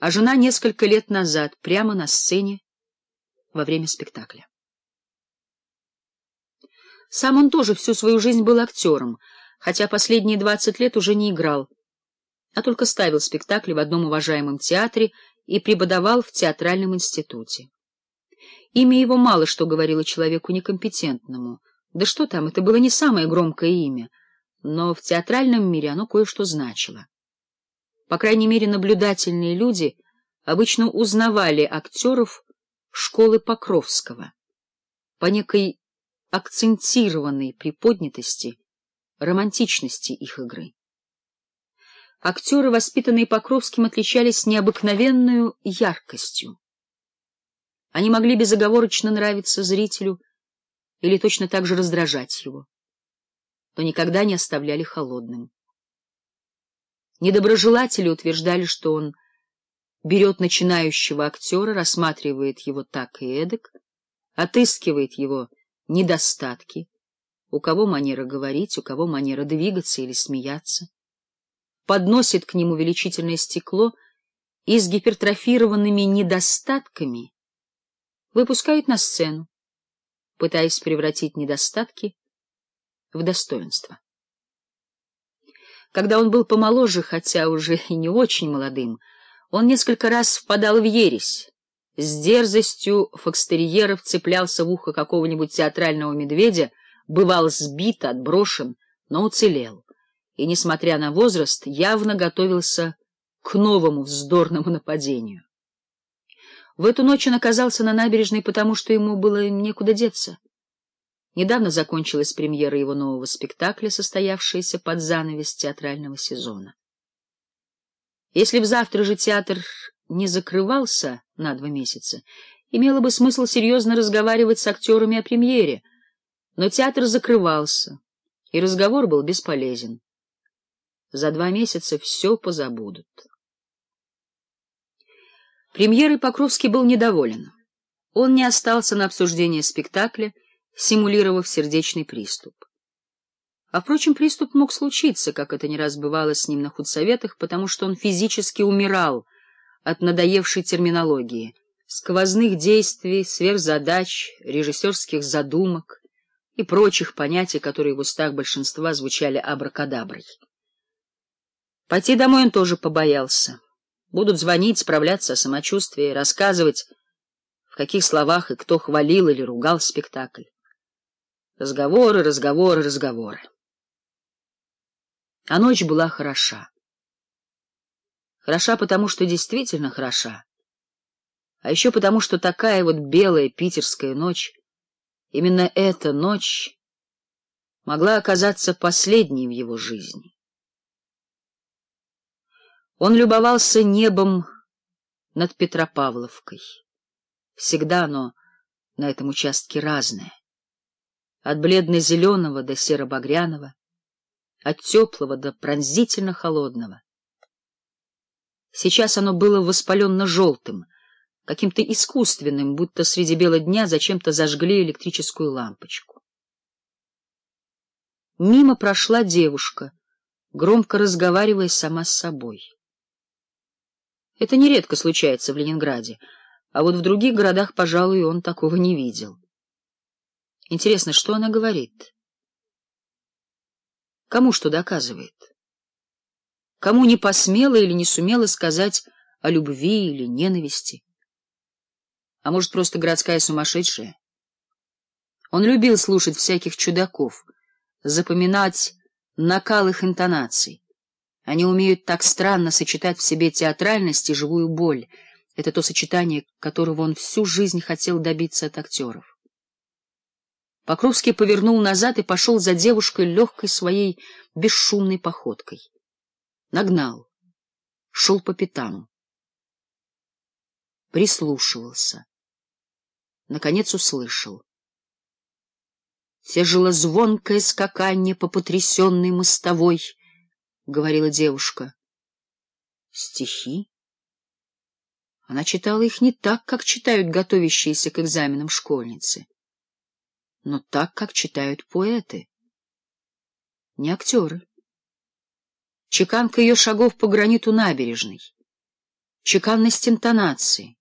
а жена несколько лет назад прямо на сцене во время спектакля. Сам он тоже всю свою жизнь был актером, хотя последние двадцать лет уже не играл, а только ставил спектакли в одном уважаемом театре и преподавал в театральном институте. Имя его мало что говорило человеку некомпетентному. Да что там, это было не самое громкое имя, но в театральном мире оно кое-что значило. По крайней мере, наблюдательные люди обычно узнавали актеров школы Покровского. По некой акцентированной приподнятости, романтичности их игры. Актеры, воспитанные Покровским, отличались необыкновенную яркостью. Они могли безоговорочно нравиться зрителю или точно так же раздражать его, но никогда не оставляли холодным. Недоброжелатели утверждали, что он берет начинающего актера, рассматривает его так и эдак, отыскивает его недостатки, у кого манера говорить, у кого манера двигаться или смеяться, подносит к нему величительное стекло и с гипертрофированными недостатками выпускает на сцену, пытаясь превратить недостатки в достоинство. Когда он был помоложе, хотя уже и не очень молодым, он несколько раз впадал в ересь. С дерзостью фокстерьеров цеплялся в ухо какого-нибудь театрального медведя, бывал сбит, отброшен, но уцелел. И, несмотря на возраст, явно готовился к новому вздорному нападению. В эту ночь он оказался на набережной, потому что ему было некуда деться. Недавно закончилась премьера его нового спектакля, состоявшаяся под занавес театрального сезона. Если бы завтра же театр не закрывался на два месяца, имело бы смысл серьезно разговаривать с актерами о премьере, но театр закрывался, и разговор был бесполезен. За два месяца все позабудут. Премьерой Покровский был недоволен. Он не остался на обсуждение спектакля, симулировав сердечный приступ. А, впрочем, приступ мог случиться, как это не раз бывало с ним на худсоветах, потому что он физически умирал от надоевшей терминологии, сквозных действий, сверхзадач, режиссерских задумок и прочих понятий, которые в устах большинства звучали абракадаброй. Пойти домой он тоже побоялся. Будут звонить, справляться о самочувствии, рассказывать, в каких словах и кто хвалил или ругал спектакль. Разговоры, разговоры, разговоры. А ночь была хороша. Хороша потому, что действительно хороша. А еще потому, что такая вот белая питерская ночь, именно эта ночь могла оказаться последней в его жизни. Он любовался небом над Петропавловкой. Всегда оно на этом участке разное. от бледно-зеленого до серо-багряного, от теплого до пронзительно-холодного. Сейчас оно было воспаленно-желтым, каким-то искусственным, будто среди бела дня зачем-то зажгли электрическую лампочку. Мимо прошла девушка, громко разговаривая сама с собой. Это нередко случается в Ленинграде, а вот в других городах, пожалуй, он такого не видел. Интересно, что она говорит? Кому что доказывает? Кому не посмела или не сумела сказать о любви или ненависти? А может, просто городская сумасшедшая? Он любил слушать всяких чудаков, запоминать накал их интонаций. Они умеют так странно сочетать в себе театральность и живую боль. Это то сочетание, которого он всю жизнь хотел добиться от актеров. Покровский повернул назад и пошел за девушкой легкой своей бесшумной походкой. Нагнал, шел по пятам, прислушивался, наконец услышал. Все звонкое скаканье по потрясенной мостовой, — говорила девушка. Стихи? Она читала их не так, как читают готовящиеся к экзаменам школьницы но так, как читают поэты. Не актеры. Чеканка ее шагов по граниту набережной. Чеканность интонации.